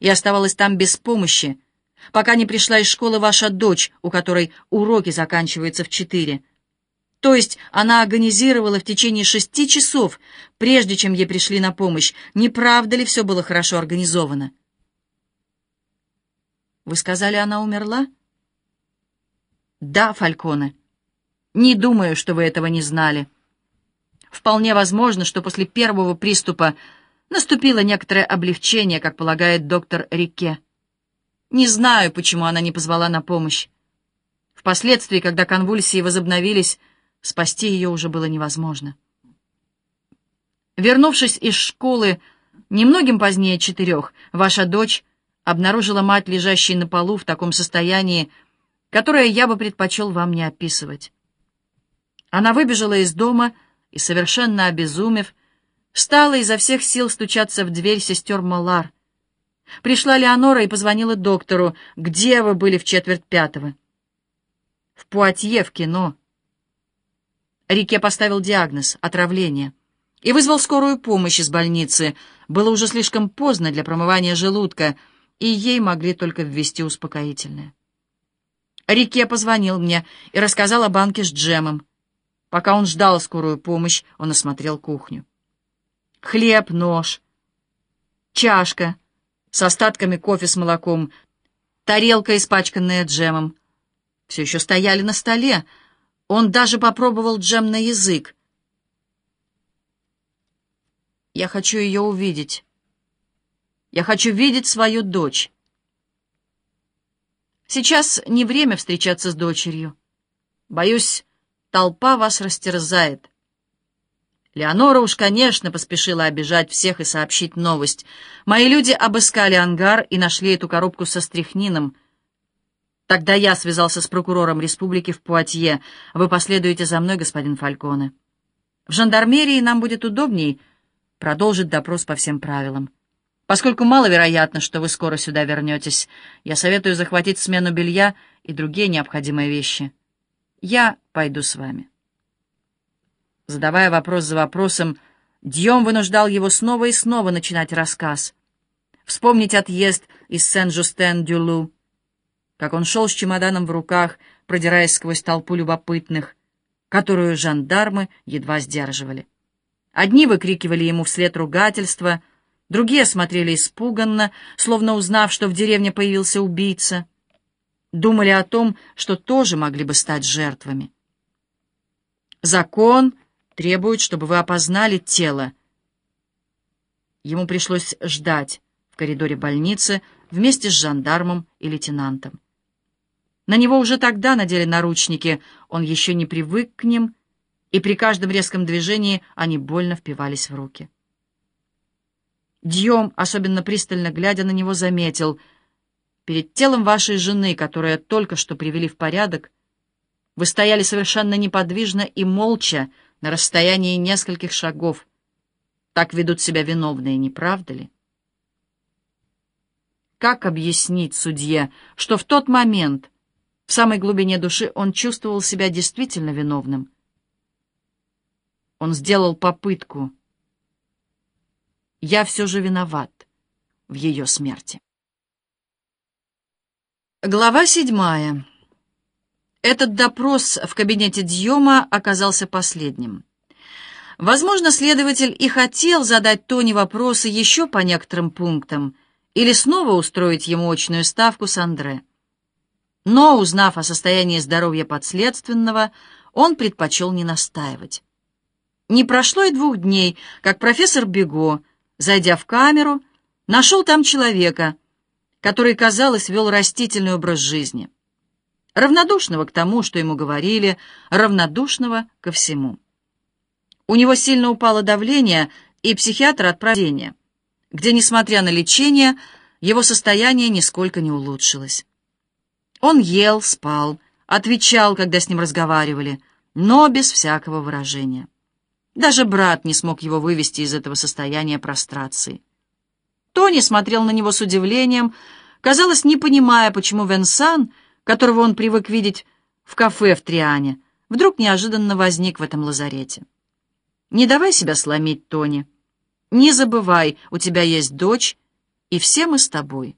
и оставалась там без помощи, пока не пришла из школы ваша дочь, у которой уроки заканчиваются в четыре. То есть она агонизировала в течение шести часов, прежде чем ей пришли на помощь. Не правда ли все было хорошо организовано? Вы сказали, она умерла? Да, Фальконе. Не думаю, что вы этого не знали. Вполне возможно, что после первого приступа наступило некоторое облегчение, как полагает доктор Рике. Не знаю, почему она не позвала на помощь. Впоследствии, когда конвульсии возобновились, спасти ее уже было невозможно. Вернувшись из школы немногим позднее четырех, ваша дочь обнаружила мать, лежащей на полу в таком состоянии, которое я бы предпочел вам не описывать. Она выбежала из дома и, совершенно обезумев, стала изо всех сил стучаться в дверь сестер Малар. Пришла Леонора и позвонила доктору. «Где вы были в четверть пятого?» «В Пуатье, в кино». Рике поставил диагноз — отравление. И вызвал скорую помощь из больницы. Было уже слишком поздно для промывания желудка, и ей могли только ввести успокоительное. Рике позвонил мне и рассказал о банке с джемом. Пока он ждал скорую помощь, он осмотрел кухню. Хлеб, нож, чашка с остатками кофе с молоком, тарелка, испачканная джемом. Все еще стояли на столе. Он даже попробовал джем на язык. Я хочу ее увидеть. Я хочу видеть свою дочь. Сейчас не время встречаться с дочерью. Боюсь, толпа вас растерзает. Леонора уж, конечно, поспешила обижать всех и сообщить новость. Мои люди обыскали ангар и нашли эту коробку со стряхнином. Тогда я связался с прокурором республики в Пуатье. Вы последуете за мной, господин Фальконе. В жандармерии нам будет удобней продолжить допрос по всем правилам. Поскольку маловероятно, что вы скоро сюда вернетесь, я советую захватить смену белья и другие необходимые вещи. Я пойду с вами». Задавая вопрос за вопросом, Дьем вынуждал его снова и снова начинать рассказ. Вспомнить отъезд из Сен-Жустен-Дюлу, как он шел с чемоданом в руках, продираясь сквозь толпу любопытных, которую жандармы едва сдерживали. Одни выкрикивали ему вслед ругательства, другие смотрели испуганно, словно узнав, что в деревне появился убийца. Думали о том, что тоже могли бы стать жертвами. Закон требует, чтобы вы опознали тело. Ему пришлось ждать в коридоре больницы вместе с жандармом и лейтенантом. На него уже тогда надели наручники, он еще не привык к ним, и при каждом резком движении они больно впивались в руки. Дьем, особенно пристально глядя на него, заметил, перед телом вашей жены, которая только что привели в порядок, вы стояли совершенно неподвижно и молча на расстоянии нескольких шагов. Так ведут себя виновные, не правда ли? Как объяснить судье, что в тот момент, в самой глубине души, он чувствовал себя действительно виновным? Он сделал попытку. Я все же виноват в ее смерти. Глава седьмая. Этот допрос в кабинете Дьема оказался последним. Возможно, следователь и хотел задать Тони вопросы еще по некоторым пунктам или снова устроить ему очную ставку с Андре. Но, узнав о состоянии здоровья подследственного, он предпочел не настаивать. Не прошло и двух дней, как профессор Бего, зайдя в камеру, нашел там человека, который, казалось, вел растительный образ жизни равнодушного к тому, что ему говорили, равнодушного ко всему. У него сильно упало давление, и психиатр отправления, где, несмотря на лечение, его состояние нисколько не улучшилось. Он ел, спал, отвечал, когда с ним разговаривали, но без всякого выражения. Даже брат не смог его вывести из этого состояния прострации. Тони смотрел на него с удивлением, казалось, не понимая, почему Венсан — которого он привык видеть в кафе в Триане, вдруг неожиданно возник в этом лазарете. «Не давай себя сломить, Тони. Не забывай, у тебя есть дочь, и все мы с тобой